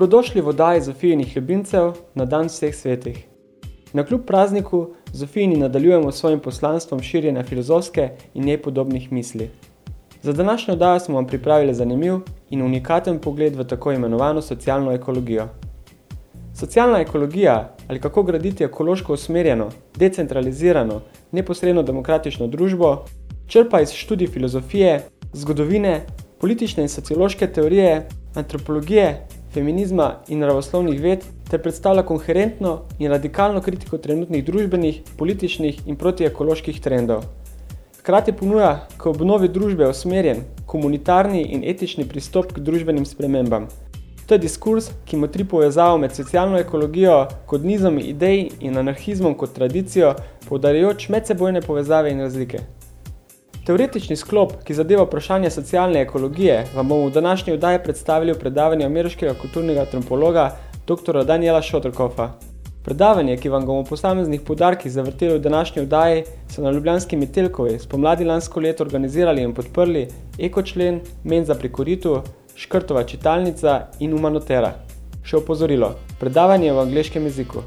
Dobrodošli v oddaji Zofijinih ljubimcev na dan vseh svetih. Na kljub prazniku Zofijini nadaljujemo s svojim poslanstvom širjenja filozofske in njej podobnih misli. Za današnjo oddajo smo vam pripravili zanimiv in unikaten pogled v tako imenovano socialno ekologijo. Socialna ekologija ali kako graditi ekološko usmerjeno, decentralizirano, neposredno demokratično družbo, črpa iz študij filozofije, zgodovine, politične in sociološke teorije, antropologije, feminizma in naravoslovnih ved ter predstavlja koherentno in radikalno kritiko trenutnih družbenih, političnih in protiekoloških trendov. Hkrati ponuja k obnovi družbe usmerjen, komunitarni in etični pristop k družbenim spremembam. To je diskurs, ki motri povezavo med socialno ekologijo kot nizom idej in anarhizmom kot tradicijo, poudarjajoč medsebojne povezave in razlike. Teoretični sklop, ki zadeva vprašanje socialne ekologije, vam bomo v današnji oddaji predstavili v predavanju ameriškega kulturnega antropologa dr. Daniela Šotrkofa. Predavanje, ki vam ga bomo posameznih podarkih zavrteli v današnji oddaji, so na Ljubljanski Metelkovi spomladi lansko leto organizirali in podprli Ekočlen, Menza pri Koritu, Škrtova čitalnica in Umanotera. Še opozorilo, predavanje v angleškem jeziku.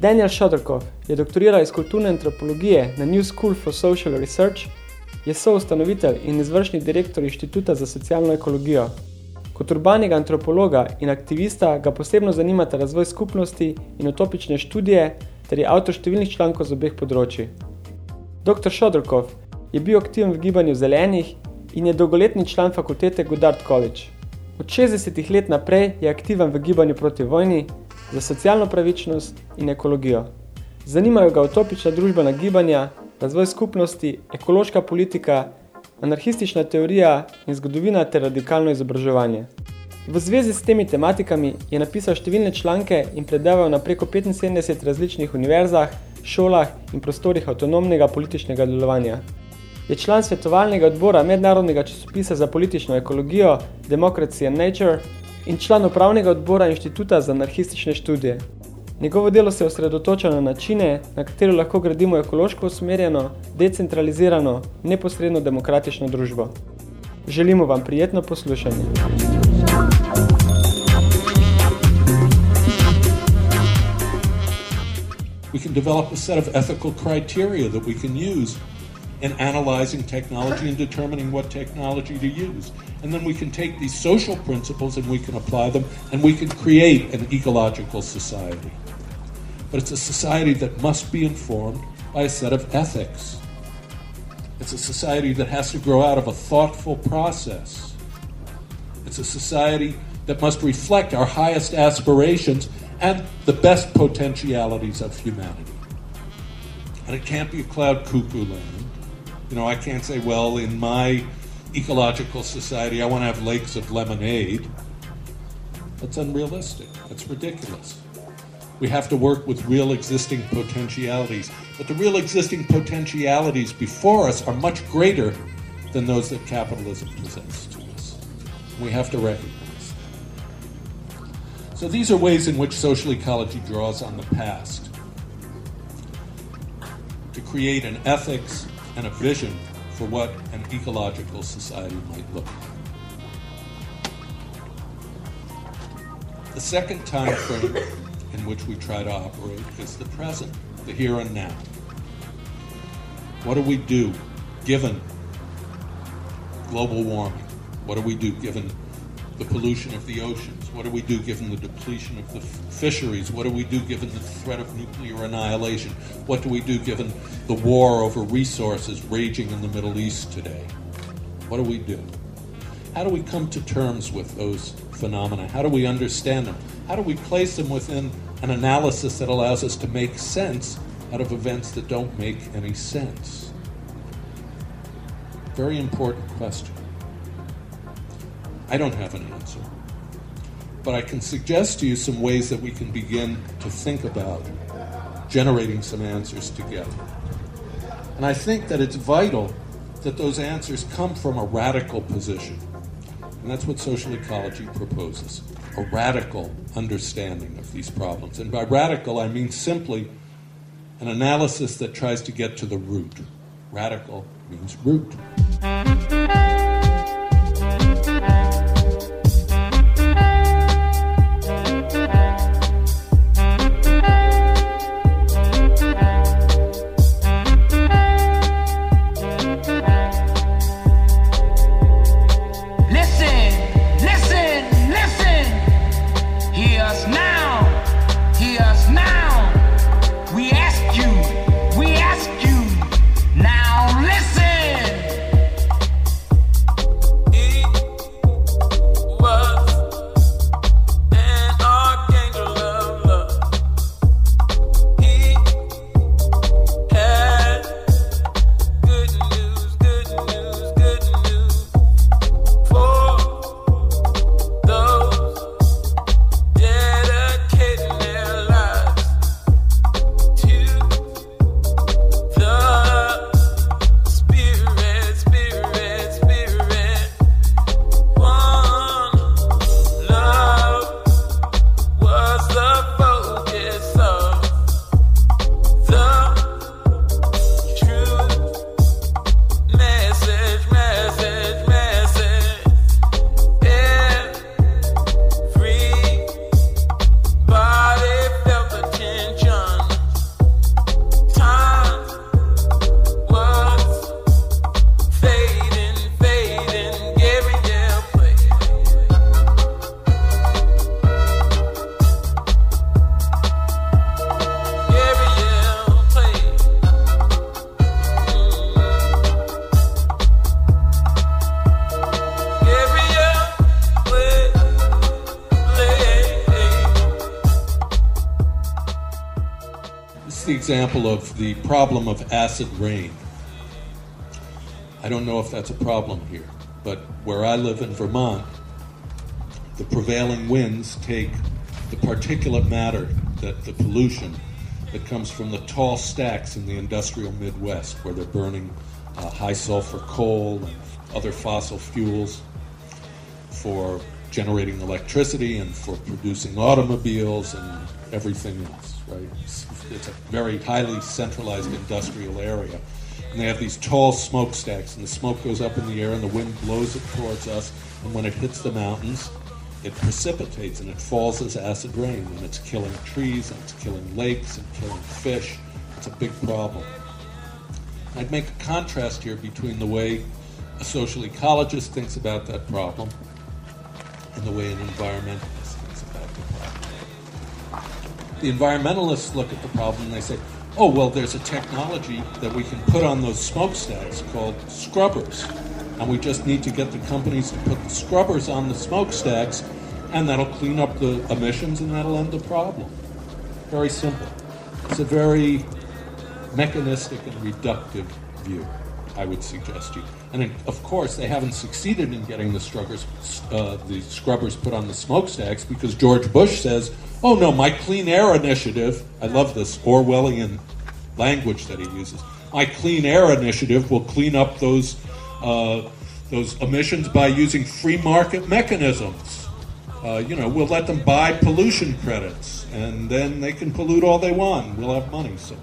Daniel Shutterkov je doktoriral iz kulturne antropologije na New School for Social Research je soustanovitelj in izvršni direktor Inštituta za socialno ekologijo. Kot urbanega antropologa in aktivista ga posebno zanimata razvoj skupnosti in utopične študije ter je avtor številnih člankov z obeh področji. Dr. Šodrkov je bil aktiven v gibanju zelenih in je dolgoletni član fakultete Goddard College. Od 60 let naprej je aktiven v gibanju proti vojni, za socialno pravičnost in ekologijo. Zanimajo ga utopična družbena gibanja, razvoj skupnosti, ekološka politika, anarhistična teorija in zgodovina ter radikalno izobraževanje. V zvezi s temi tematikami je napisal številne članke in predaval na preko 75 različnih univerzah, šolah in prostorih avtonomnega političnega delovanja. Je član svetovalnega odbora Mednarodnega časopisa za politično ekologijo Democracy and Nature in član upravnega odbora Inštituta za anarhistične študije. Njegovo delo se osredotoča na načine, na katero lahko gradimo ekološko usmerjeno, decentralizirano, neposredno demokratično družbo. Želimo vam prijetno poslušanje. We can develop a set of ethical criteria that we can use in analyzing technology and determining what technology to use. And then we can take these social principles and we can apply them and we can create an ecological society. But it's a society that must be informed by a set of ethics. It's a society that has to grow out of a thoughtful process. It's a society that must reflect our highest aspirations and the best potentialities of humanity. And it can't be a cloud cuckoo land you know, I can't say, well, in my ecological society, I want to have lakes of lemonade. That's unrealistic. That's ridiculous. We have to work with real existing potentialities. But the real existing potentialities before us are much greater than those that capitalism presents to us. We have to recognize that. So these are ways in which social ecology draws on the past to create an ethics and a vision for what an ecological society might look like. The second time frame in which we try to operate is the present, the here and now. What do we do given global warming? What do we do given the pollution of the oceans? What do we do given the depletion of the fisheries? What do we do given the threat of nuclear annihilation? What do we do given the war over resources raging in the Middle East today? What do we do? How do we come to terms with those phenomena? How do we understand them? How do we place them within an analysis that allows us to make sense out of events that don't make any sense? Very important question. I don't have an answer. but I can suggest to you some ways that we can begin to think about generating some answers together. And I think that it's vital that those answers come from a radical position. And that's what social ecology proposes a radical understanding of these problems. And by radical, I mean simply an analysis that tries to get to the root. Radical means root. Example of the problem of acid rain. I don't know if that's a problem here, but where I live in Vermont, the prevailing winds take the particulate matter, that the pollution that comes from the tall stacks in the industrial Midwest, where they're burning uh, high sulfur coal and other fossil fuels for generating electricity and for producing automobiles and everything else, right? it's a very highly centralized industrial area. And they have these tall smokestacks, and the smoke goes up in the air, and the wind blows it towards us. And when it hits the mountains, it precipitates and it falls as acid rain, and it's killing trees, and it's killing lakes, and killing fish. It's a big problem. I'd make a contrast here between the way a social ecologist thinks about that problem and the way an environmentalist thinks about the problem. the environmentalists look at the problem and they say, oh, well, there's a technology that we can put on those smokestacks called scrubbers. And we just need to get the companies to put the scrubbers on the smokestacks, and that'll clean up the emissions and that'll end the problem. Very simple. It's a very mechanistic and reductive view, I would suggest you. And of course, they haven't succeeded in getting the scrubbers, uh, the scrubbers put on the smokestacks because George Bush says, Oh no, my Clean Air Initiative, I love this Orwellian language that he uses. My Clean Air Initiative will clean up those, uh, those emissions by using free market mechanisms. Uh, you know, we'll let them buy pollution credits, and then they can pollute all they want. We'll have money. So,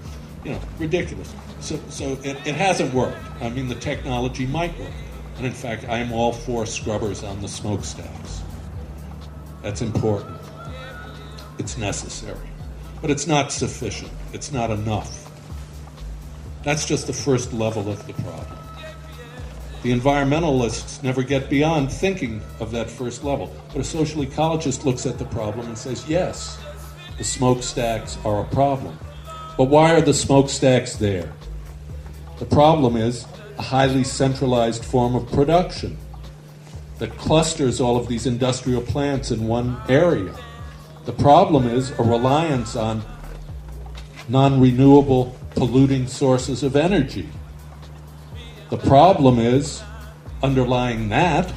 you know, ridiculous. So, so it, it hasn't worked. I mean, the technology might work. And in fact, I am all for scrubbers on the smokestacks. That's important. It's necessary. But it's not sufficient. It's not enough. That's just the first level of the problem. The environmentalists never get beyond thinking of that first level. But a social ecologist looks at the problem and says, yes, the smokestacks are a problem. But why are the smokestacks there? The problem is a highly centralized form of production that clusters all of these industrial plants in one area. The problem is a reliance on non renewable polluting sources of energy. The problem is, underlying that,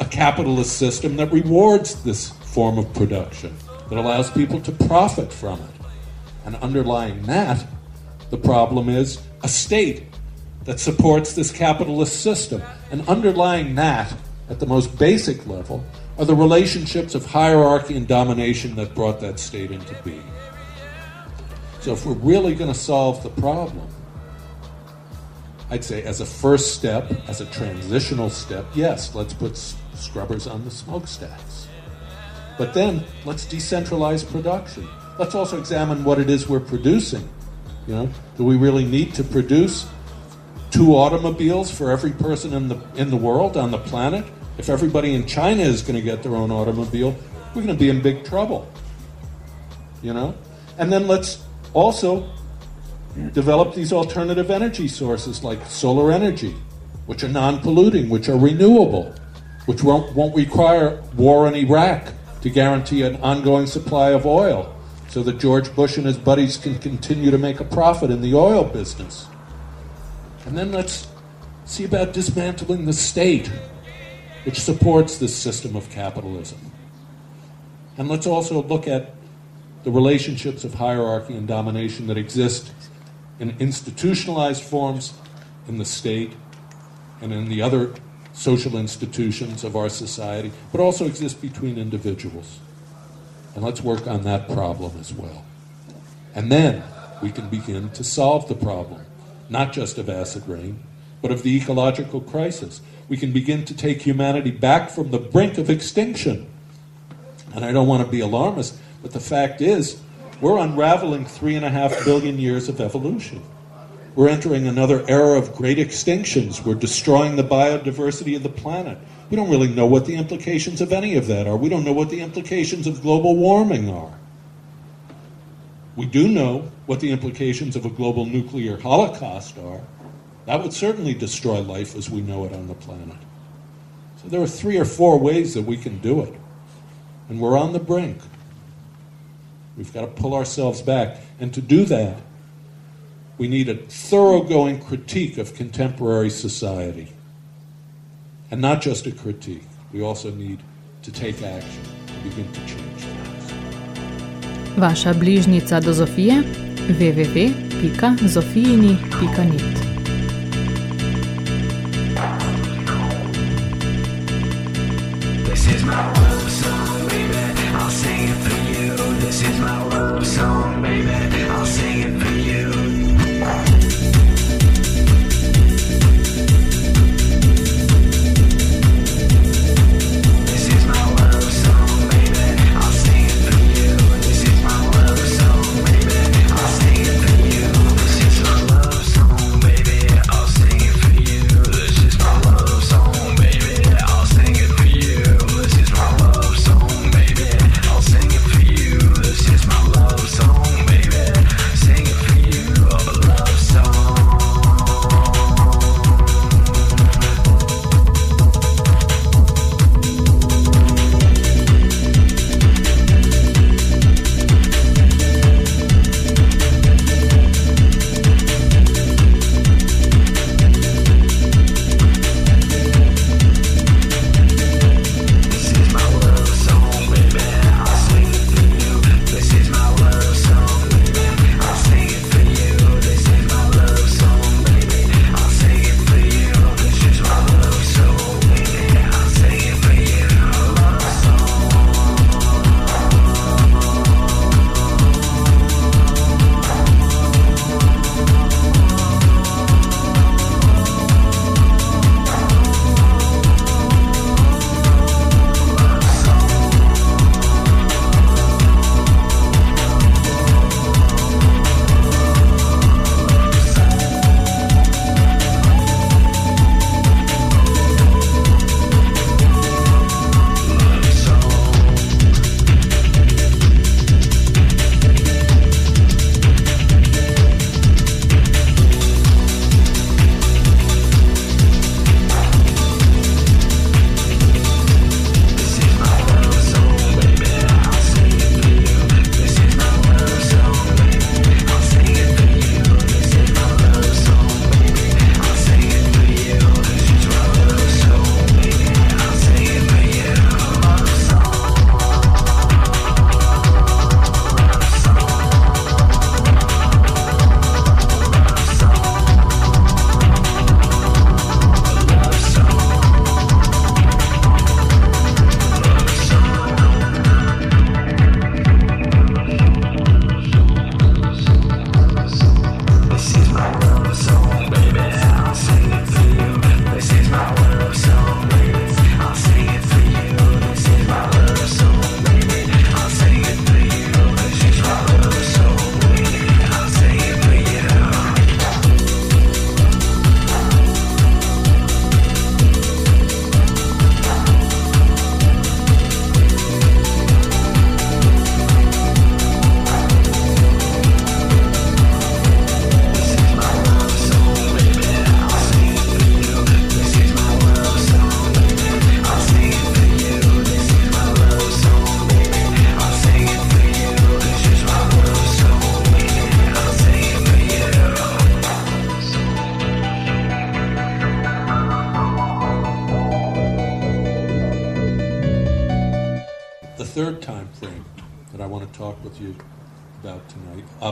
a capitalist system that rewards this form of production that allows people to profit from it. And underlying that, the problem is a state that supports this capitalist system. And underlying that, at the most basic level, are the relationships of hierarchy and domination that brought that state into being. So, if we're really going to solve the problem, I'd say as a first step, as a transitional step, yes, let's put scrubbers on the smokestacks. But then let's decentralize production. Let's also examine what it is we're producing. You know, do we really need to produce two automobiles for every person in the in the world on the planet? If everybody in China is going to get their own automobile, we're going to be in big trouble. You know? And then let's also develop these alternative energy sources like solar energy, which are non polluting, which are renewable, which won't, won't require war in Iraq to guarantee an ongoing supply of oil so that George Bush and his buddies can continue to make a profit in the oil business. And then let's see about dismantling the state, which supports this system of capitalism. And let's also look at the relationships of hierarchy and domination that exist in institutionalized forms in the state and in the other social institutions of our society, but also exist between individuals. And let's work on that problem as well. And then we can begin to solve the problem, not just of acid rain, but of the ecological crisis. We can begin to take humanity back from the brink of extinction. And I don't want to be alarmist, but the fact is, we're unraveling three and a half billion years of evolution. We're entering another era of great extinctions. We're destroying the biodiversity of the planet. We don't really know what the implications of any of that are. We don't know what the implications of global warming are. We do know what the implications of a global nuclear holocaust are. That would certainly destroy life as we know it on the planet. So there are three or four ways that we can do it. And we're on the brink. We've got to pull ourselves back. And to do that, we need a thoroughgoing critique of contemporary society. And not just a critique, we also need to take action begin to change. Vaša bližnica do Zofije? www.zofijini.net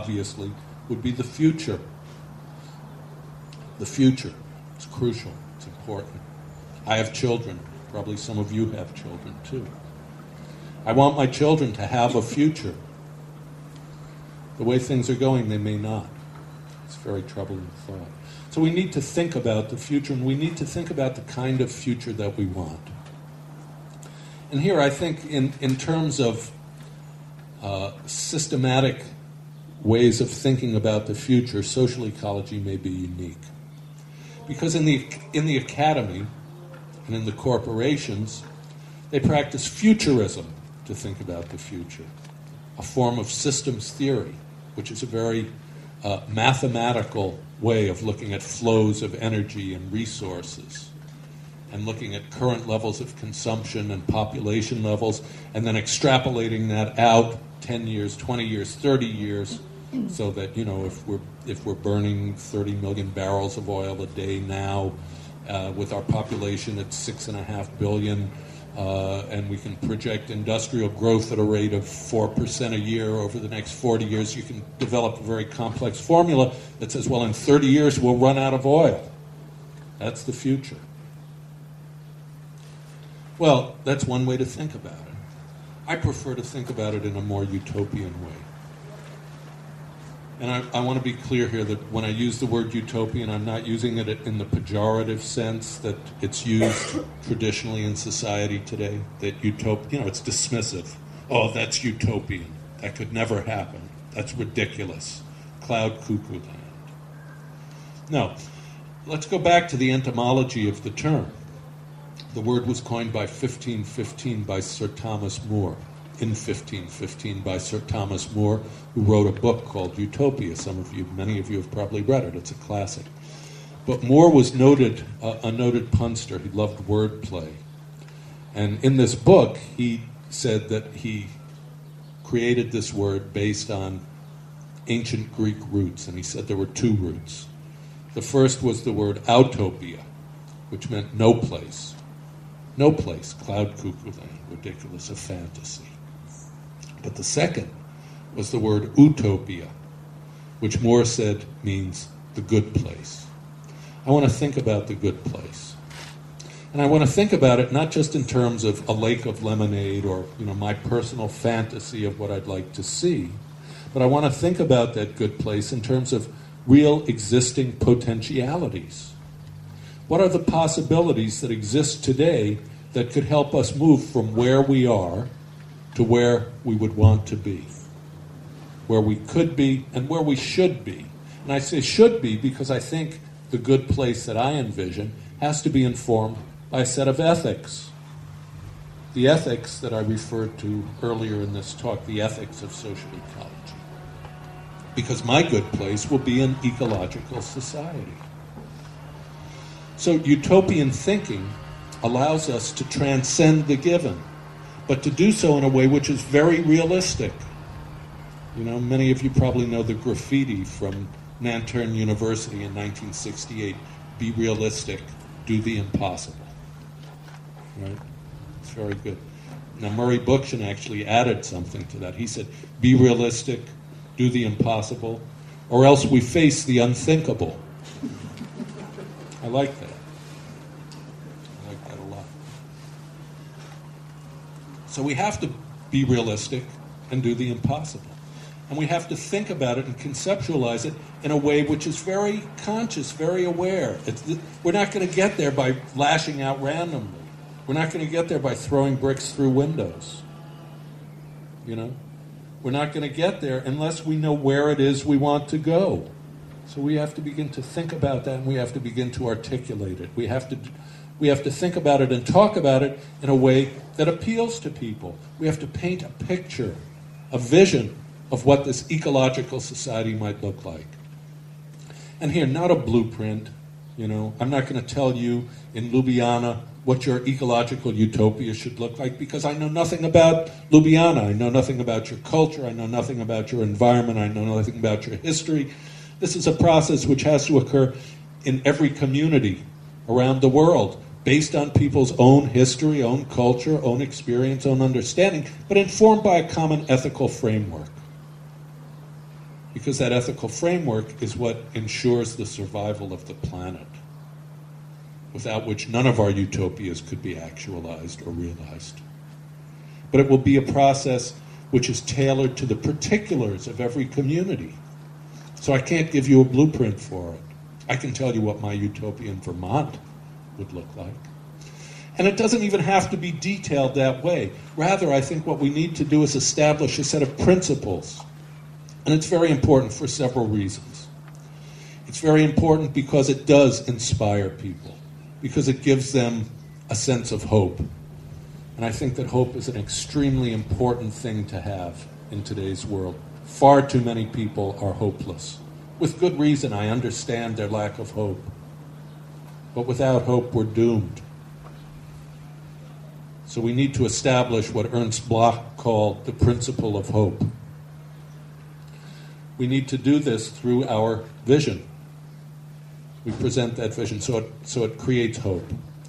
obviously, would be the future. The future. It's crucial, it's important. I have children. Probably some of you have children too. I want my children to have a future. The way things are going, they may not. It's a very troubling thought. So we need to think about the future, and we need to think about the kind of future that we want. And here, I think, in, in terms of uh, systematic ways of thinking about the future, social ecology may be unique. Because in the, in the academy and in the corporations, they practice futurism to think about the future, a form of systems theory, which is a very uh, mathematical way of looking at flows of energy and resources and looking at current levels of consumption and population levels and then extrapolating that out 10 years 20 years 30 years so that you know if we're if we're burning 30 million barrels of oil a day now uh, with our population at six and a half billion uh, and we can project industrial growth at a rate of 4% a year over the next 40 years, you can develop a very complex formula that says, well, in 30 years, we'll run out of oil. That's the future. Well, that's one way to think about it. I prefer to think about it in a more utopian way. And I, I want to be clear here that when I use the word utopian, I'm not using it in the pejorative sense that it's used traditionally in society today. That utop, you know, it's dismissive. Oh, that's utopian. That could never happen. That's ridiculous. Cloud cuckoo land. Now, Let's go back to the etymology of the term. The word was coined by 1515 by Sir Thomas More in 1515 by Sir Thomas More, who wrote a book called Utopia. Some of you, many of you have probably read it. It's a classic. But More was noted, uh, a noted punster. He loved wordplay. And in this book, he said that he created this word based on ancient Greek roots. And he said there were two roots. The first was the word outopia, which meant no place. No place, cloud cuckoo land, ridiculous, a fantasy. But the second was the word utopia, which More said means the good place. I want to think about the good place. And I want to think about it not just in terms of a lake of lemonade or you know, my personal fantasy of what I'd like to see, but I want to think about that good place in terms of real existing potentialities. What are the possibilities that exist today that could help us move from where we are to where we would want to be, where we could be, and where we should be. And I say should be because I think the good place that I envision has to be informed by a set of ethics. The ethics that I referred to earlier in this talk, the ethics of social ecology. Because my good place will be an ecological society. So, utopian thinking allows us to transcend the given but to do so in a way which is very realistic. You know, many of you probably know the graffiti from Nanterre University in 1968 be realistic, do the impossible. Right? It's very good. Now, Murray Bookchin actually added something to that. He said, be realistic, do the impossible, or else we face the unthinkable. I like that. So we have to be realistic and do the impossible. And we have to think about it and conceptualize it in a way which is very conscious, very aware. It's, we're not going to get there by lashing out randomly. We're not going to get there by throwing bricks through windows. You know? We're not going to get there unless we know where it is we want to go. So we have to begin to think about that and we have to begin to articulate it. We have to we have to think about it and talk about it in a way that appeals to people. We have to paint a picture, a vision of what this ecological society might look like. And here, not a blueprint. You know, I'm not going to tell you in Ljubljana what your ecological utopia should look like because I know nothing about Ljubljana. I know nothing about your culture. I know nothing about your environment. I know nothing about your history. This is a process which has to occur in every community around the world based on people's own history, own culture, own experience, own understanding, but informed by a common ethical framework. Because that ethical framework is what ensures the survival of the planet, without which none of our utopias could be actualized or realized. But it will be a process which is tailored to the particulars of every community. So I can't give you a blueprint for it. I can tell you what my utopia in Vermont would look like. And it doesn't even have to be detailed that way. Rather, I think what we need to do is establish a set of principles. And it's very important for several reasons. It's very important because it does inspire people, because it gives them a sense of hope. And I think that hope is an extremely important thing to have in today's world. Far too many people are hopeless. With good reason, I understand their lack of hope. But without hope, we're doomed. So we need to establish what Ernst Bloch called the principle of hope. We need to do this through our vision. We present that vision so it, so it creates hope.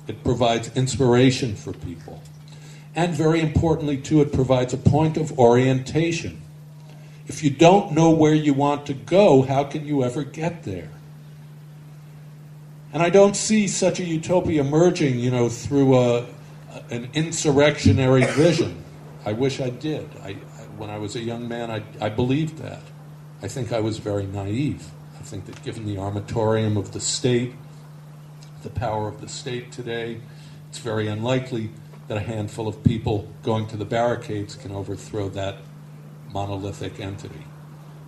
It provides inspiration for people. And very importantly, too, it provides a point of orientation. If you don't know where you want to go, how can you ever get there? And I don't see such a utopia emerging, you know, through a, an insurrectionary vision. I wish I did. I, I, when I was a young man, I, I believed that. I think I was very naive. I think that given the armatorium of the state, the power of the state today, it's very unlikely that a handful of people going to the barricades can overthrow that monolithic entity.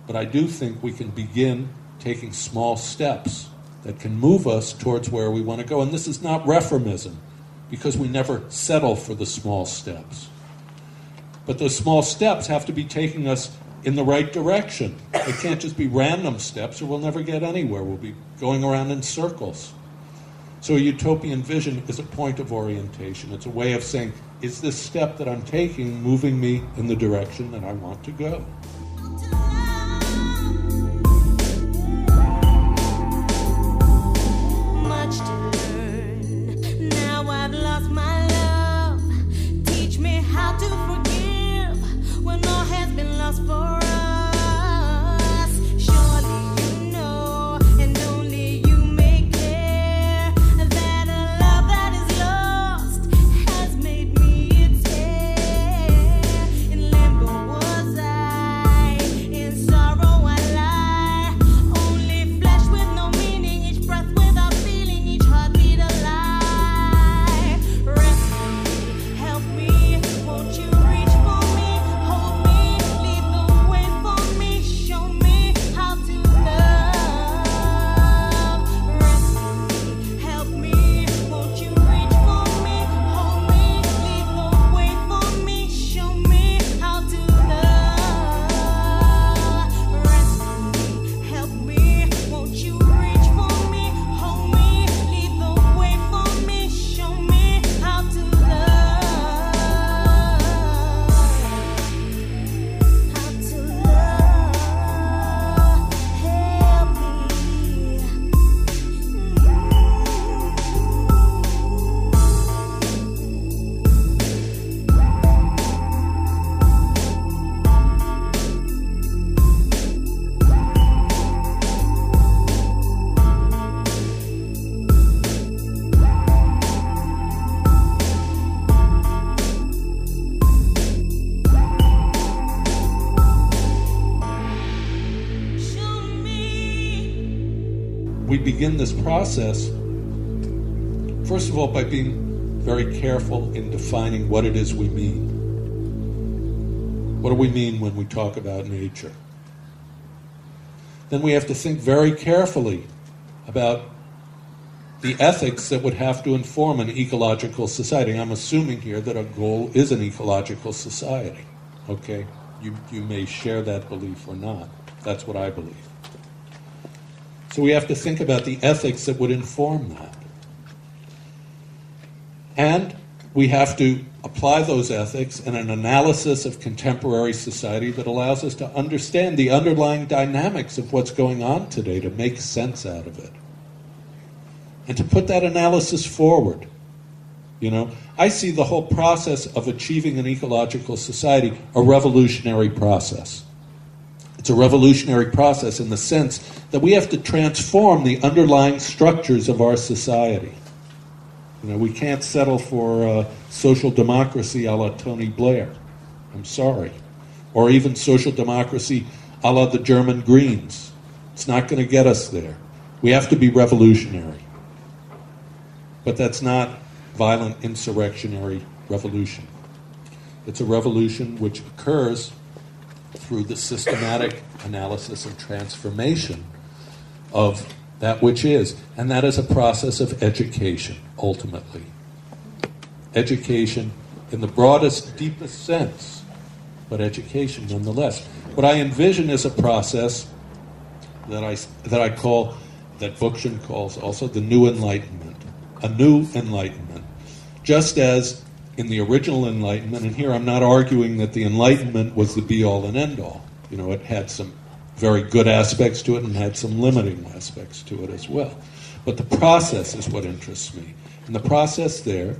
But I do think we can begin taking small steps that can move us towards where we want to go. And this is not reformism, because we never settle for the small steps. But those small steps have to be taking us in the right direction. It can't just be random steps, or we'll never get anywhere. We'll be going around in circles. So, a utopian vision is a point of orientation. It's a way of saying, is this step that I'm taking moving me in the direction that I want to go? Begin this process, first of all, by being very careful in defining what it is we mean. What do we mean when we talk about nature? Then we have to think very carefully about the ethics that would have to inform an ecological society. I'm assuming here that our goal is an ecological society. Okay? You, you may share that belief or not. That's what I believe. So we have to think about the ethics that would inform that. And we have to apply those ethics in an analysis of contemporary society that allows us to understand the underlying dynamics of what's going on today to make sense out of it. And to put that analysis forward You know, I see the whole process of achieving an ecological society a revolutionary process. It's a revolutionary process in the sense that we have to transform the underlying structures of our society. You know, we can't settle for uh, social democracy a la Tony Blair. I'm sorry. Or even social democracy a la the German Greens. It's not going to get us there. We have to be revolutionary. But that's not violent insurrectionary revolution. It's a revolution which occurs through the systematic analysis and transformation of that which is. And that is a process of education, ultimately. Education in the broadest, deepest sense, but education nonetheless. What I envision is a process that I, that I call, that Bookchin calls also the New Enlightenment. A new enlightenment. Just as in the original Enlightenment, and here I'm not arguing that the Enlightenment was the be all and end all. You know, it had some very good aspects to it and had some limiting aspects to it as well. But the process is what interests me. And the process there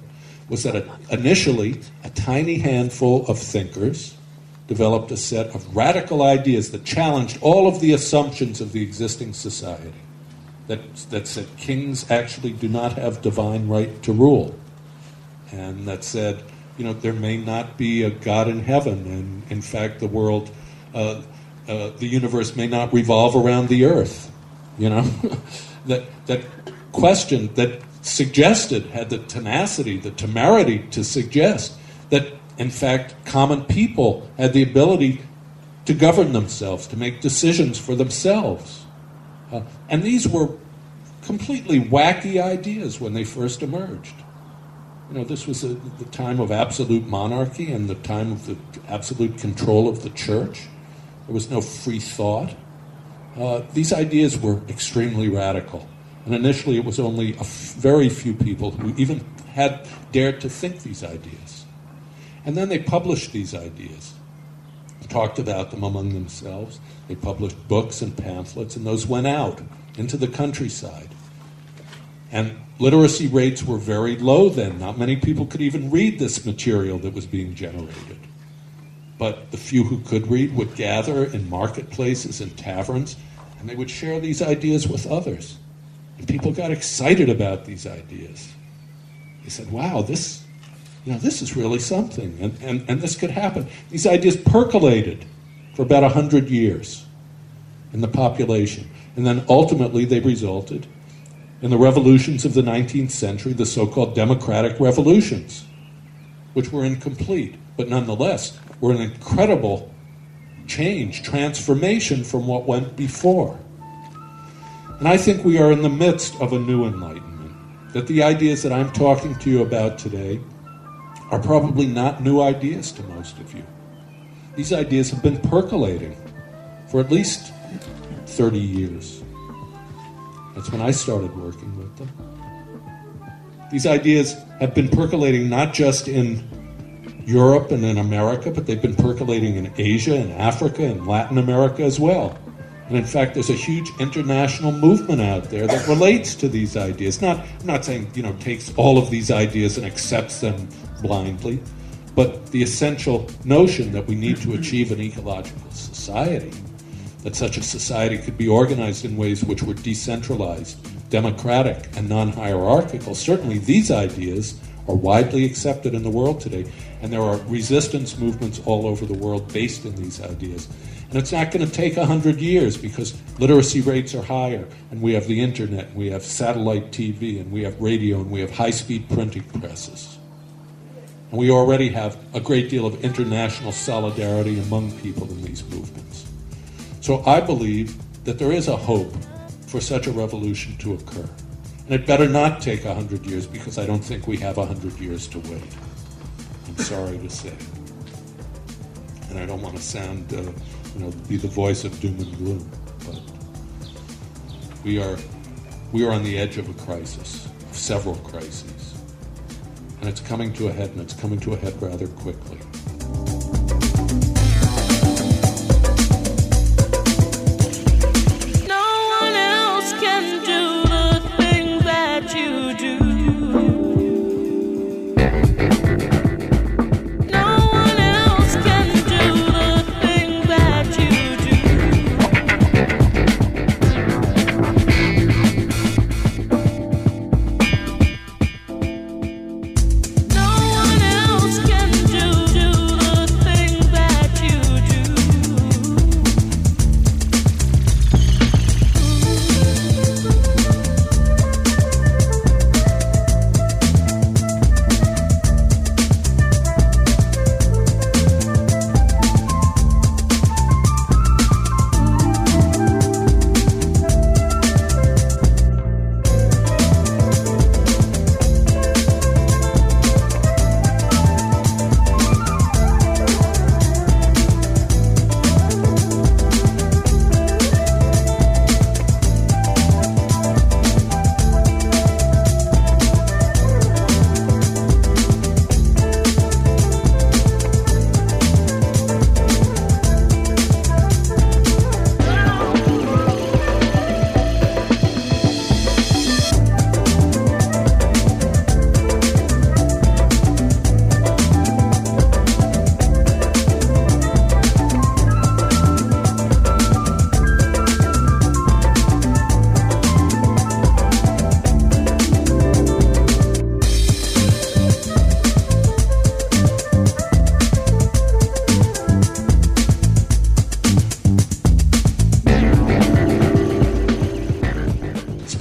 was that a, initially a tiny handful of thinkers developed a set of radical ideas that challenged all of the assumptions of the existing society. That, that said kings actually do not have divine right to rule. And that said, you know, there may not be a God in heaven, and in fact, the world, uh, uh, the universe may not revolve around the earth. You know, that that question that suggested had the tenacity, the temerity to suggest that in fact common people had the ability to govern themselves, to make decisions for themselves. Uh, and these were completely wacky ideas when they first emerged. You know, this was a, the time of absolute monarchy and the time of the absolute control of the church. There was no free thought. Uh, these ideas were extremely radical. And initially, it was only a f- very few people who even had dared to think these ideas. And then they published these ideas, talked about them among themselves. They published books and pamphlets, and those went out into the countryside. And literacy rates were very low then. Not many people could even read this material that was being generated. But the few who could read would gather in marketplaces and taverns, and they would share these ideas with others. And people got excited about these ideas. They said, wow, this, you know, this is really something, and, and, and this could happen. These ideas percolated for about 100 years in the population. And then ultimately they resulted in the revolutions of the 19th century, the so called democratic revolutions, which were incomplete, but nonetheless were an incredible change, transformation from what went before. And I think we are in the midst of a new enlightenment. That the ideas that I'm talking to you about today are probably not new ideas to most of you. These ideas have been percolating for at least 30 years. That's when I started working with them. These ideas have been percolating not just in Europe and in America, but they've been percolating in Asia and Africa and Latin America as well. And in fact, there's a huge international movement out there that relates to these ideas. Not, I'm not saying, you know, takes all of these ideas and accepts them blindly, but the essential notion that we need to achieve an ecological society, that such a society could be organized in ways which were decentralized, democratic, and non hierarchical. Certainly, these ideas are widely accepted in the world today, and there are resistance movements all over the world based in these ideas. And it's not going to take 100 years because literacy rates are higher, and we have the internet, and we have satellite TV, and we have radio, and we have high speed printing presses. And we already have a great deal of international solidarity among people in these movements. So I believe that there is a hope for such a revolution to occur. And it better not take 100 years because I don't think we have 100 years to wait. I'm sorry to say. And I don't want to sound, uh, you know, be the voice of doom and gloom, but we are, we are on the edge of a crisis, of several crises. And it's coming to a head, and it's coming to a head rather quickly.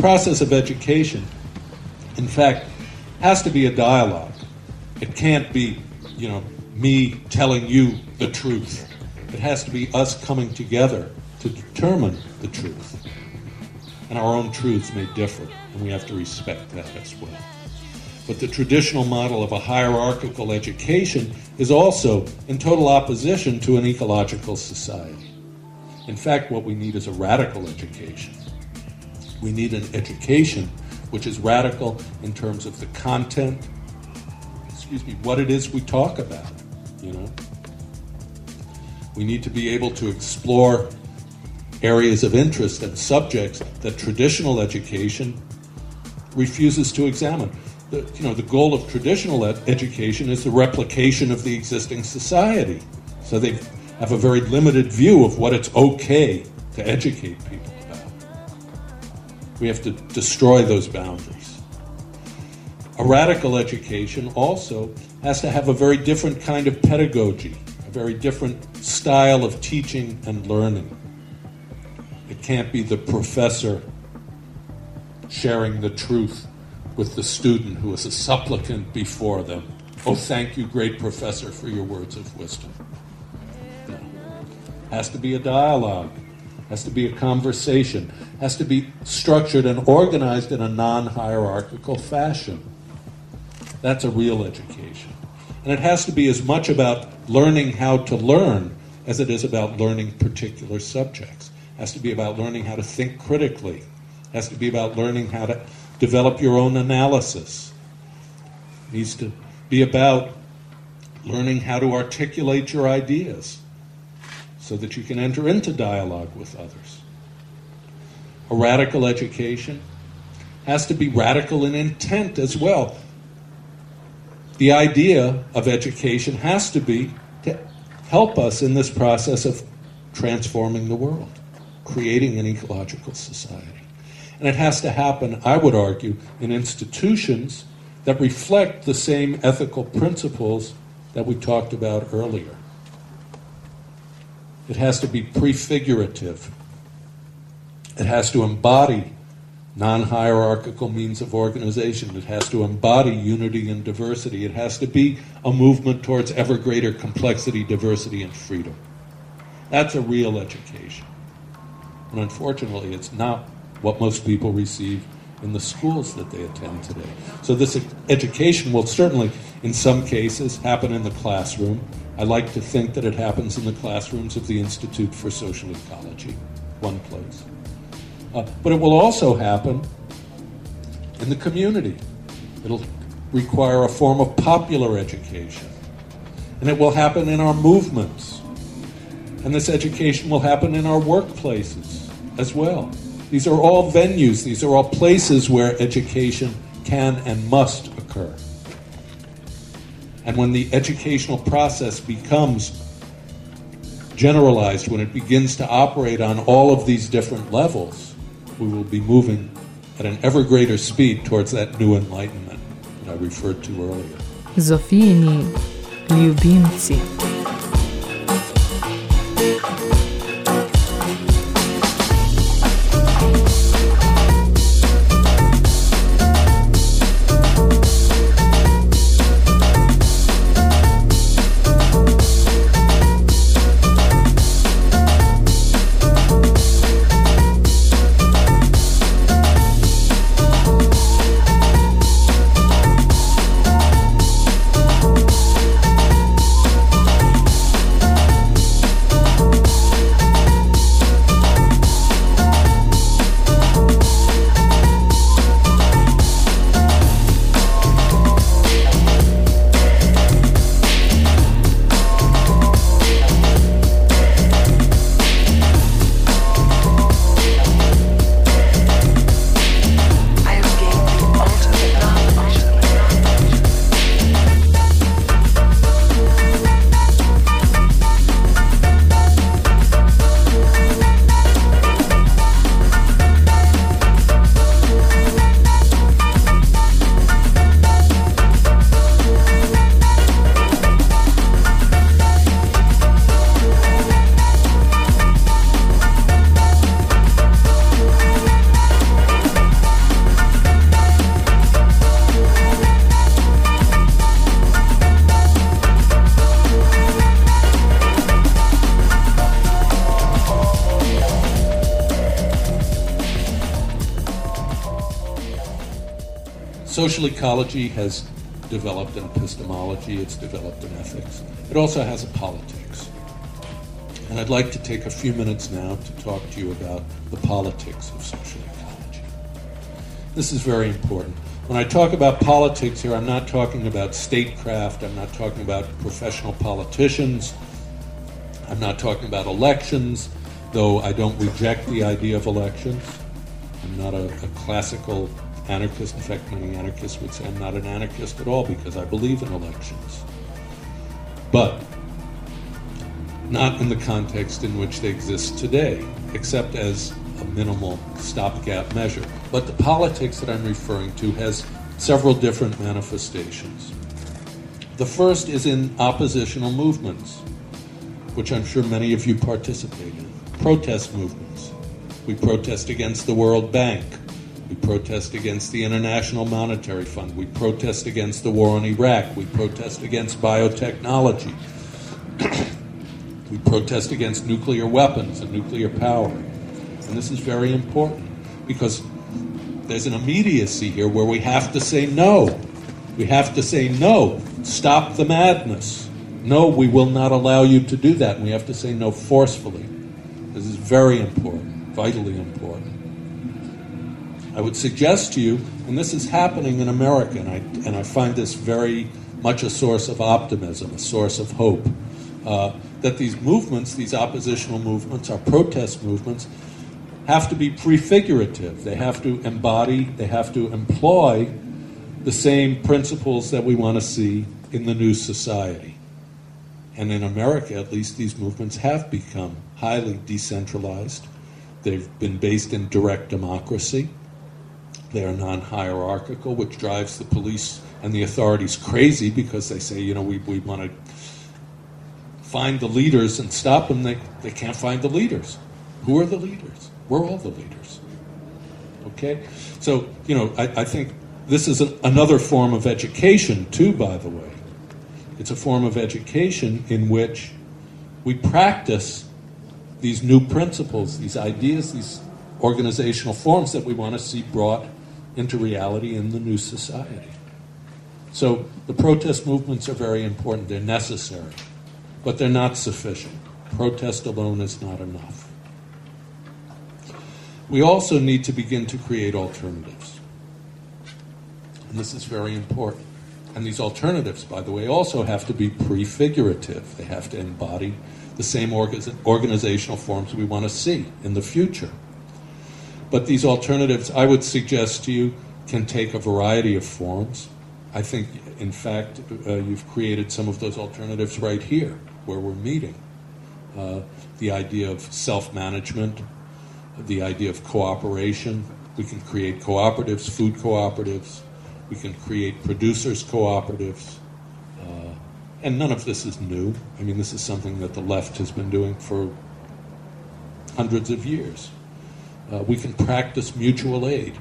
Process of education, in fact, has to be a dialogue. It can't be, you know, me telling you the truth. It has to be us coming together to determine the truth. And our own truths may differ, and we have to respect that as well. But the traditional model of a hierarchical education is also in total opposition to an ecological society. In fact, what we need is a radical education. We need an education which is radical in terms of the content, excuse me, what it is we talk about, you know. We need to be able to explore areas of interest and subjects that traditional education refuses to examine. The, you know, the goal of traditional ed- education is the replication of the existing society. So they have a very limited view of what it's okay to educate people. We have to destroy those boundaries. A radical education also has to have a very different kind of pedagogy, a very different style of teaching and learning. It can't be the professor sharing the truth with the student who is a supplicant before them. Oh, thank you, great professor, for your words of wisdom. No. Has to be a dialogue, has to be a conversation, has to be structured and organized in a non hierarchical fashion. That's a real education. And it has to be as much about learning how to learn as it is about learning particular subjects. It has to be about learning how to think critically. It has to be about learning how to develop your own analysis. It needs to be about learning how to articulate your ideas so that you can enter into dialogue with others. A radical education has to be radical in intent as well. The idea of education has to be to help us in this process of transforming the world, creating an ecological society. And it has to happen, I would argue, in institutions that reflect the same ethical principles that we talked about earlier. It has to be prefigurative. It has to embody non hierarchical means of organization. It has to embody unity and diversity. It has to be a movement towards ever greater complexity, diversity, and freedom. That's a real education. And unfortunately, it's not what most people receive in the schools that they attend today. So, this education will certainly, in some cases, happen in the classroom. I like to think that it happens in the classrooms of the Institute for Social Ecology, one place. Uh, but it will also happen in the community. It'll require a form of popular education. And it will happen in our movements. And this education will happen in our workplaces as well. These are all venues, these are all places where education can and must occur. And when the educational process becomes generalized, when it begins to operate on all of these different levels, we will be moving at an ever greater speed towards that new enlightenment that I referred to earlier. Zofijini ljubimci. Social ecology has developed an epistemology, it's developed an ethics. It also has a politics. And I'd like to take a few minutes now to talk to you about the politics of social ecology. This is very important. When I talk about politics here, I'm not talking about statecraft, I'm not talking about professional politicians, I'm not talking about elections, though I don't reject the idea of elections. I'm not a, a classical anarchist. In fact, many anarchists would say I'm not an anarchist at all because I believe in elections. But not in the context in which they exist today, except as a minimal stopgap measure. But the politics that I'm referring to has several different manifestations. The first is in oppositional movements, which I'm sure many of you participate in. Protest movements. We protest against the World Bank. We protest against the International Monetary Fund. We protest against the war in Iraq. We protest against biotechnology. we protest against nuclear weapons and nuclear power. And this is very important because there's an immediacy here where we have to say no. We have to say no. Stop the madness. No, we will not allow you to do that. And we have to say no forcefully. This is very important, vitally important. I would suggest to you, and this is happening in America, and I, and I find this very much a source of optimism, a source of hope, uh, that these movements, these oppositional movements, our protest movements, have to be prefigurative. They have to embody, they have to employ the same principles that we want to see in the new society. And in America, at least, these movements have become highly decentralized. They've been based in direct democracy. They are non hierarchical, which drives the police and the authorities crazy because they say, you know, we, we want to find the leaders and stop them. They, they can't find the leaders. Who are the leaders? We're all the leaders. Okay? So, you know, I, I think this is a, another form of education, too, by the way. It's a form of education in which we practice these new principles, these ideas, these organizational forms that we want to see brought into reality in the new society. So the protest movements are very important, they're necessary, but they're not sufficient. Protest alone is not enough. We also need to begin to create alternatives. And this is very important. And these alternatives, by the way, also have to be prefigurative. They have to embody the same orga- organizational forms we want to see in the future. But these alternatives, I would suggest to you, can take a variety of forms. I think, in fact, uh, you've created some of those alternatives right here where we're meeting. Uh, the idea of self management, the idea of cooperation. We can create cooperatives, food cooperatives. We can create producers' cooperatives. Uh, and none of this is new. I mean, this is something that the left has been doing for hundreds of years. Uh, we can practice mutual aid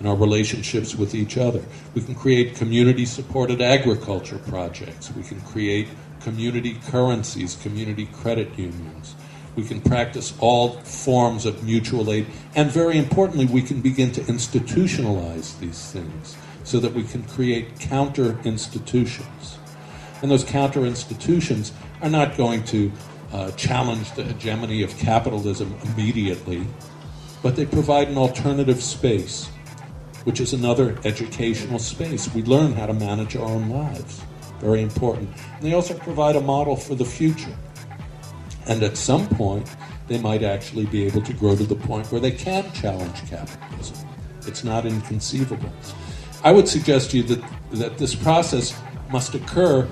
in our relationships with each other. We can create community supported agriculture projects. We can create community currencies, community credit unions. We can practice all forms of mutual aid. And very importantly, we can begin to institutionalize these things so that we can create counter institutions. And those counter institutions are not going to uh, challenge the hegemony of capitalism immediately, but they provide an alternative space, which is another educational space. We learn how to manage our own lives. Very important. And they also provide a model for the future. And at some point, they might actually be able to grow to the point where they can challenge capitalism. It's not inconceivable. I would suggest to you that, that this process must occur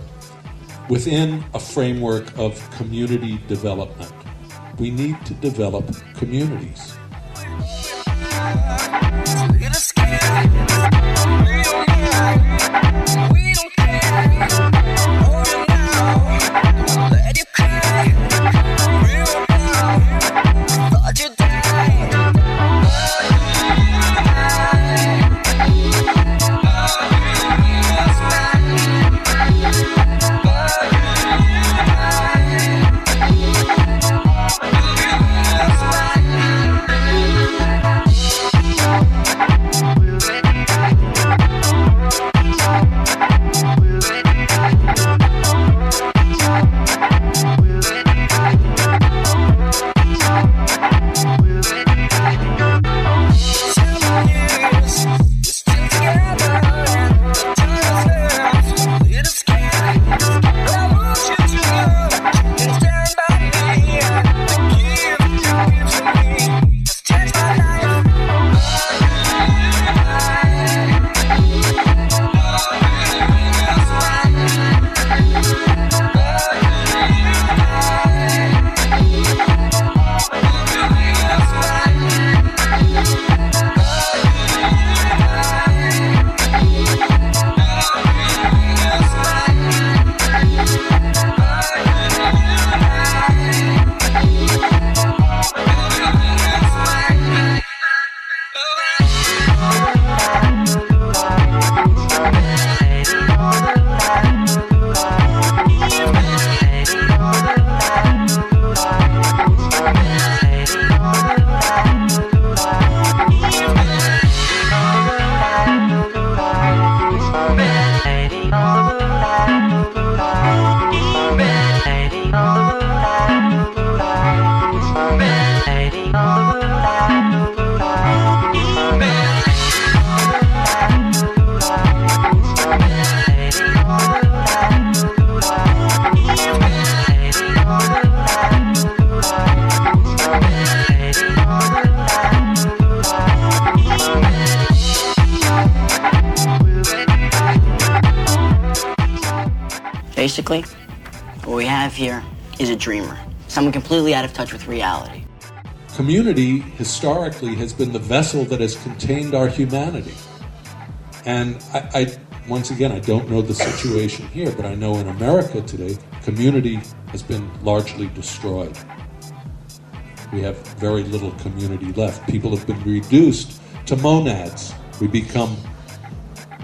within a framework of community development. We need to develop communities. Little scared. What we have here is a dreamer, someone completely out of touch with reality. Community historically has been the vessel that has contained our humanity. And I, I, once again, I don't know the situation here, but I know in America today, community has been largely destroyed. We have very little community left. People have been reduced to monads. We become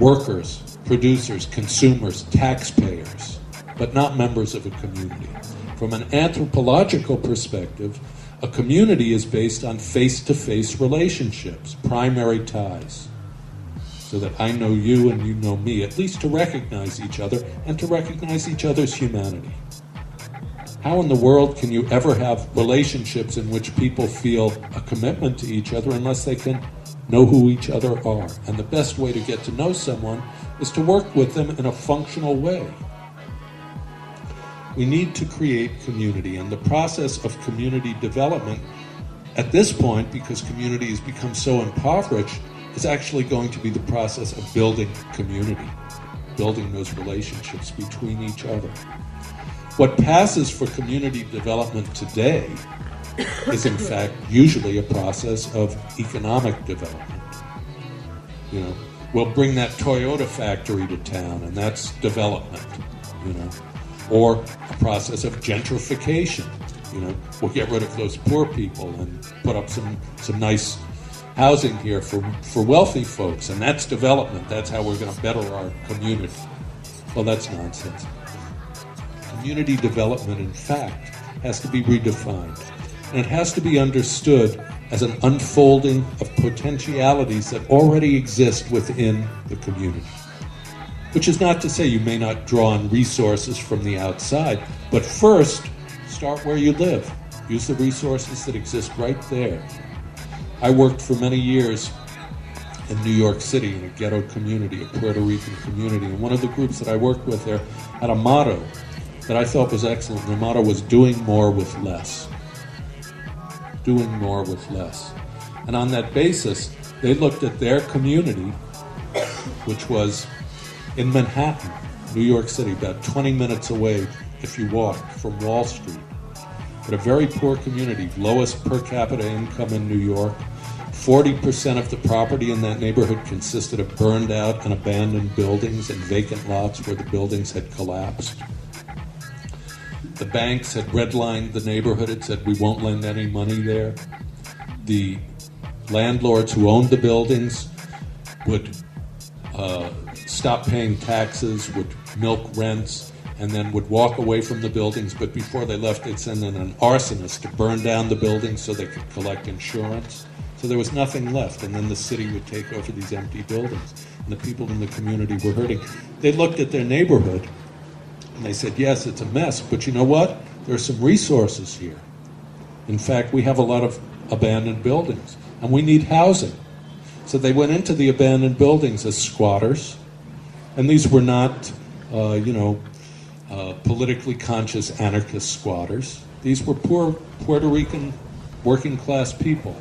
workers, producers, consumers, taxpayers, but not members of a community. From an anthropological perspective, a community is based on face to face relationships, primary ties. So that I know you and you know me, at least to recognize each other and to recognize each other's humanity. How in the world can you ever have relationships in which people feel a commitment to each other unless they can know who each other are? And the best way to get to know someone is to work with them in a functional way. We need to create community, and the process of community development at this point, because community has become so impoverished, is actually going to be the process of building community, building those relationships between each other. What passes for community development today is, in fact, usually a process of economic development. You know, we'll bring that Toyota factory to town, and that's development. You know, or a process of gentrification. You know, we'll get rid of those poor people and put up some some nice housing here for for wealthy folks, and that's development. That's how we're going to better our community. Well, that's nonsense. Community development, in fact, has to be redefined, and it has to be understood as an unfolding of potentialities that already exist within the community. Which is not to say you may not draw on resources from the outside, but first, start where you live. Use the resources that exist right there. I worked for many years in New York City in a ghetto community, a Puerto Rican community, and one of the groups that I worked with there had a motto that I thought was excellent. Their motto was doing more with less. Doing more with less. And on that basis, they looked at their community, which was in Manhattan, New York City, about 20 minutes away if you walk from Wall Street. But a very poor community, lowest per capita income in New York. 40% of the property in that neighborhood consisted of burned out and abandoned buildings and vacant lots where the buildings had collapsed. The banks had redlined the neighborhood. It said, we won't lend any money there. The landlords who owned the buildings would uh, stop paying taxes, would milk rents, and then would walk away from the buildings. But before they left, they'd send in an arsonist to burn down the buildings so they could collect insurance. So there was nothing left, and then the city would take over these empty buildings. And the people in the community were hurting. They looked at their neighborhood and they said, Yes, it's a mess, but you know what? There are some resources here. In fact, we have a lot of abandoned buildings, and we need housing. So they went into the abandoned buildings as squatters, and these were not, uh, you know, uh, politically conscious anarchist squatters. These were poor Puerto Rican working class people.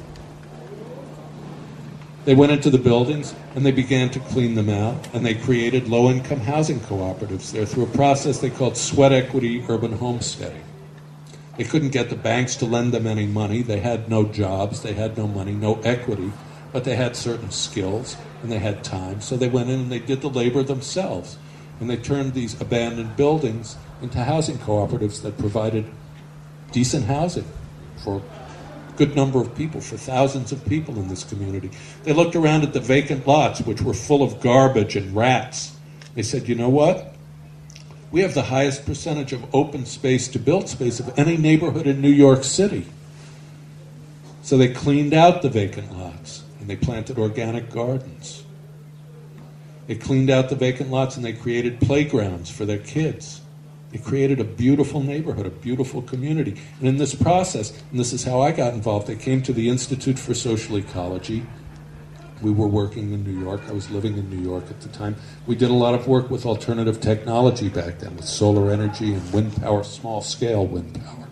They went into the buildings and they began to clean them out, and they created low income housing cooperatives there through a process they called sweat equity urban homesteading. They couldn't get the banks to lend them any money. They had no jobs, they had no money, no equity, but they had certain skills and they had time. So they went in and they did the labor themselves. And they turned these abandoned buildings into housing cooperatives that provided decent housing for a good number of people, for thousands of people in this community. They looked around at the vacant lots, which were full of garbage and rats. They said, you know what? We have the highest percentage of open space to built space of any neighborhood in New York City. So they cleaned out the vacant lots and they planted organic gardens. They cleaned out the vacant lots and they created playgrounds for their kids. They created a beautiful neighborhood, a beautiful community. And in this process, and this is how I got involved, I came to the Institute for Social Ecology. We were working in New York. I was living in New York at the time. We did a lot of work with alternative technology back then, with solar energy and wind power, small scale wind power.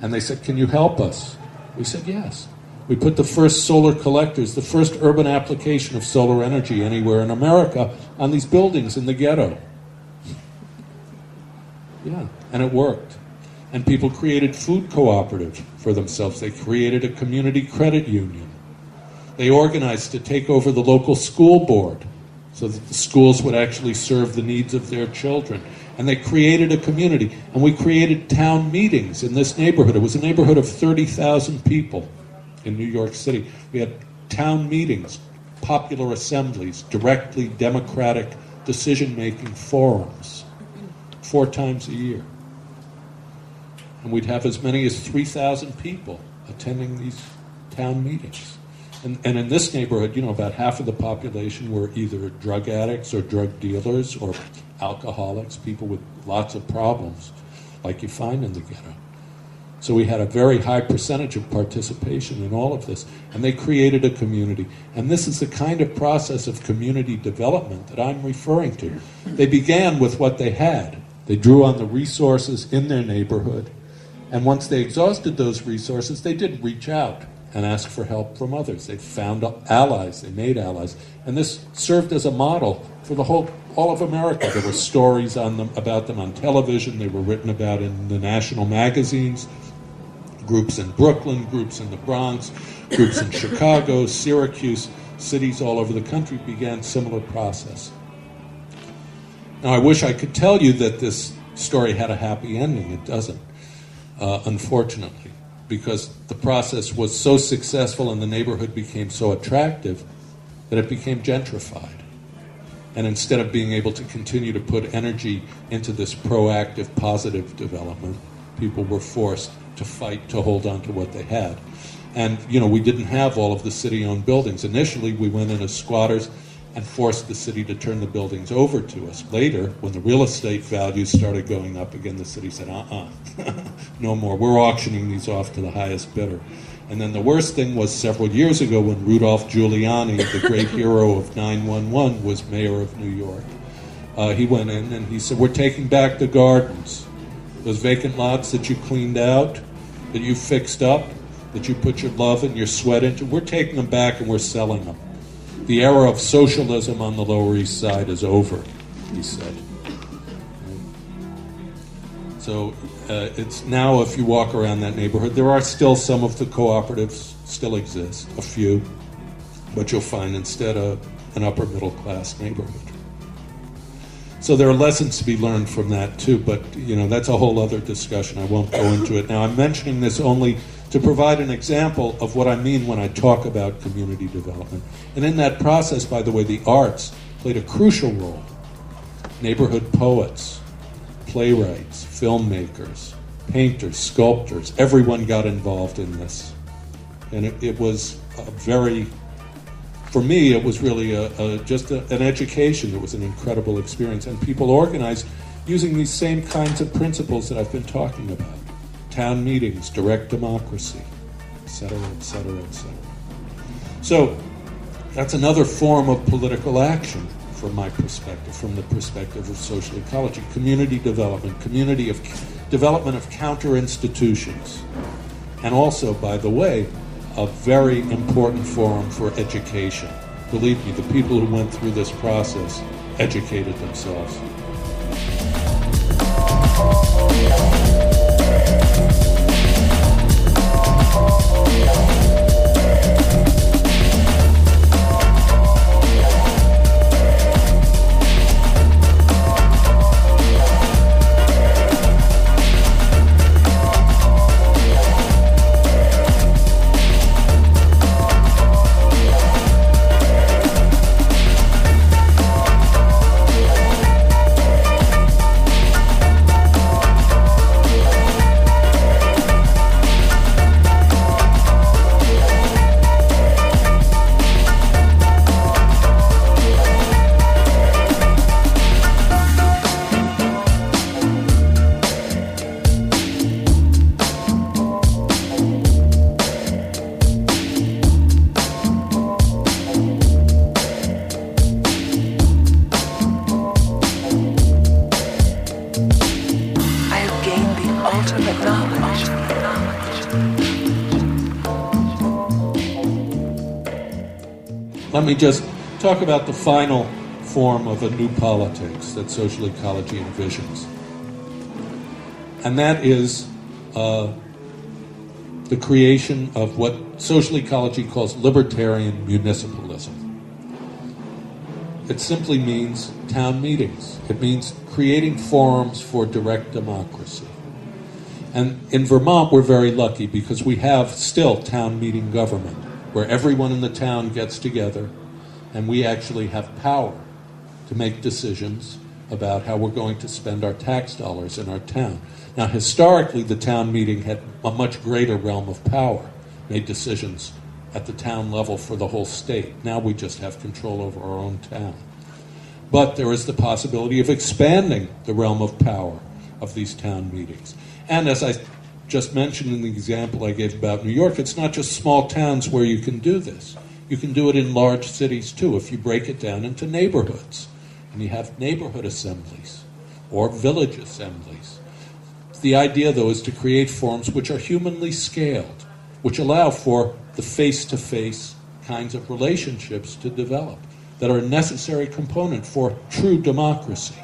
And they said, Can you help us? We said, Yes. We put the first solar collectors, the first urban application of solar energy anywhere in America, on these buildings in the ghetto. Yeah, and it worked. And people created food cooperative for themselves. They created a community credit union. They organized to take over the local school board so that the schools would actually serve the needs of their children. And they created a community. And we created town meetings in this neighborhood. It was a neighborhood of 30,000 people in New York City. We had town meetings, popular assemblies, directly democratic decision making forums, four times a year. And we'd have as many as 3,000 people attending these town meetings. And, and in this neighborhood, you know, about half of the population were either drug addicts or drug dealers or alcoholics, people with lots of problems, like you find in the ghetto. So we had a very high percentage of participation in all of this. And they created a community. And this is the kind of process of community development that I'm referring to. They began with what they had, they drew on the resources in their neighborhood. And once they exhausted those resources, they did reach out and ask for help from others. They found allies, they made allies. And this served as a model for the whole all of America. There were stories on them about them on television, they were written about in the national magazines groups in Brooklyn, groups in the Bronx, groups in Chicago, Syracuse, cities all over the country began similar process. Now, I wish I could tell you that this story had a happy ending. It doesn't, uh, unfortunately, because the process was so successful and the neighborhood became so attractive that it became gentrified. And instead of being able to continue to put energy into this proactive, positive development, people were forced to fight to hold on to what they had. And, you know, we didn't have all of the city owned buildings. Initially, we went in as squatters and forced the city to turn the buildings over to us. Later, when the real estate values started going up again, the city said, uh uh no more. We're auctioning these off to the highest bidder. And then the worst thing was several years ago when Rudolph Giuliani, the great hero of 911, was mayor of New York. Uh, he went in and he said, We're taking back the gardens. Those vacant lots that you cleaned out, that you fixed up, that you put your love and your sweat into, we're taking them back and we're selling them. The era of socialism on the Lower East Side is over, he said. So uh, it's now, if you walk around that neighborhood, there are still some of the cooperatives still exist, a few, but you'll find instead a, an upper middle class neighborhood. So there are lessons to be learned from that too, but you know that's a whole other discussion. I won't go into it now. I'm mentioning this only to provide an example of what I mean when I talk about community development. And in that process, by the way, the arts played a crucial role. Neighborhood poets, playwrights, filmmakers, painters, sculptors, everyone got involved in this. And it, it was a very for me, it was really a, a, just a, an education. It was an incredible experience. And people organized using these same kinds of principles that I've been talking about town meetings, direct democracy, et cetera, et cetera, et cetera. So that's another form of political action from my perspective, from the perspective of social ecology, community development, community of development of counter institutions. And also, by the way, a very important forum for education. Believe me, the people who went through this process educated themselves. Me just talk about the final form of a new politics that social ecology envisions. and that is uh, the creation of what social ecology calls libertarian municipalism. It simply means town meetings. It means creating forums for direct democracy. And in Vermont, we're very lucky because we have still town meeting government where everyone in the town gets together and we actually have power to make decisions about how we're going to spend our tax dollars in our town. Now, historically, the town meeting had a much greater realm of power, made decisions at the town level for the whole state. Now we just have control over our own town. But there is the possibility of expanding the realm of power of these town meetings. And as I just mentioned in the example I gave about New York, it's not just small towns where you can do this. You can do it in large cities too if you break it down into neighborhoods. And you have neighborhood assemblies or village assemblies. The idea, though, is to create forms which are humanly scaled, which allow for the face to face kinds of relationships to develop that are a necessary component for true democracy.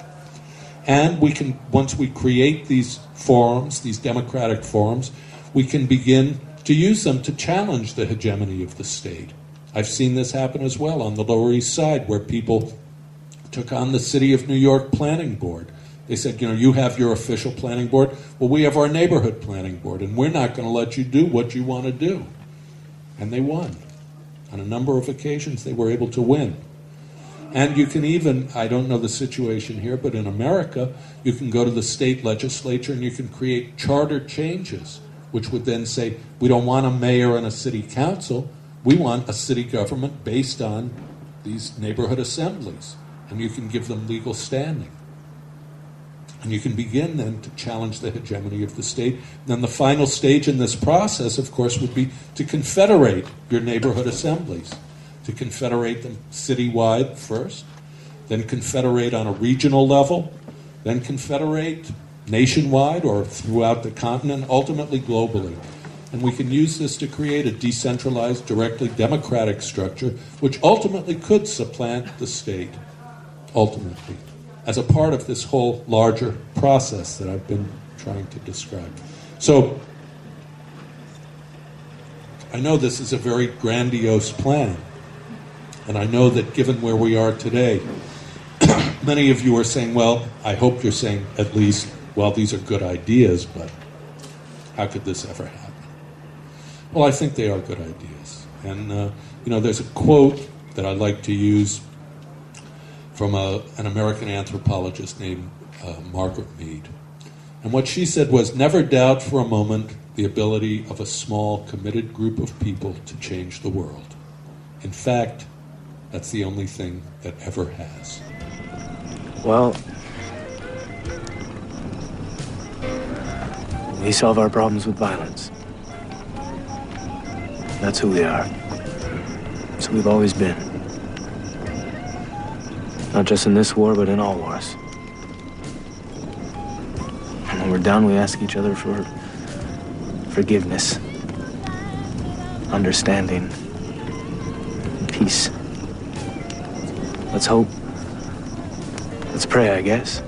And we can, once we create these forums, these democratic forums, we can begin to use them to challenge the hegemony of the state. I've seen this happen as well on the Lower East Side, where people took on the City of New York Planning Board. They said, you know, you have your official planning board. Well, we have our neighborhood planning board, and we're not going to let you do what you want to do. And they won. On a number of occasions, they were able to win. And you can even, I don't know the situation here, but in America, you can go to the state legislature and you can create charter changes, which would then say, we don't want a mayor and a city council, we want a city government based on these neighborhood assemblies. And you can give them legal standing. And you can begin then to challenge the hegemony of the state. then the final stage in this process, of course, would be to confederate your neighborhood assemblies, to confederate them citywide first, then confederate on a regional level, then confederate nationwide or throughout the continent, ultimately globally. And we can use this to create a decentralized, directly democratic structure, which ultimately could supplant the state, ultimately, as a part of this whole larger process that I've been trying to describe. So, I know this is a very grandiose plan, and I know that given where we are today, many of you are saying, well, I hope you're saying at least, well, these are good ideas, but how could this ever happen? Well, I think they are good ideas. And, uh, you know, there's a quote that I like to use from a, an American anthropologist named uh, Margaret Mead. And what she said was never doubt for a moment the ability of a small, committed group of people to change the world. In fact, that's the only thing that ever has. Well, we solve our problems with violence. That's who we are. That's who we've always been. Not just in this war, but in all wars. And when we're down, we ask each other for forgiveness, understanding, Let's hope. Let's pray, I guess.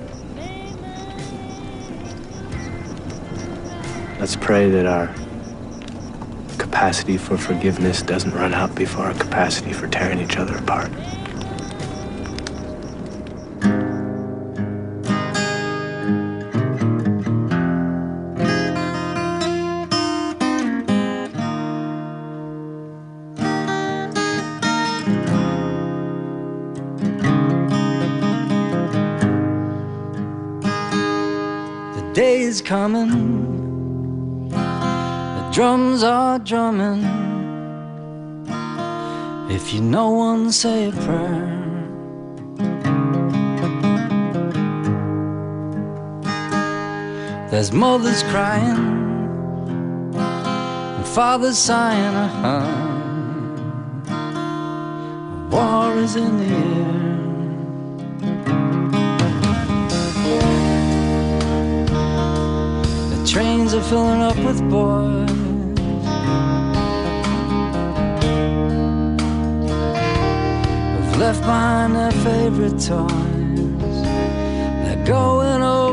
Let's pray that our capacity for forgiveness doesn't run out before our capacity for tearing each other apart. Drums are drumming. If you know one, say a prayer. There's mothers crying and fathers sighing. Uh-huh. War is in the air. The trains are filling up with boys. Left behind their favorite toys. They're going over